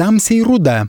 Там сей руда.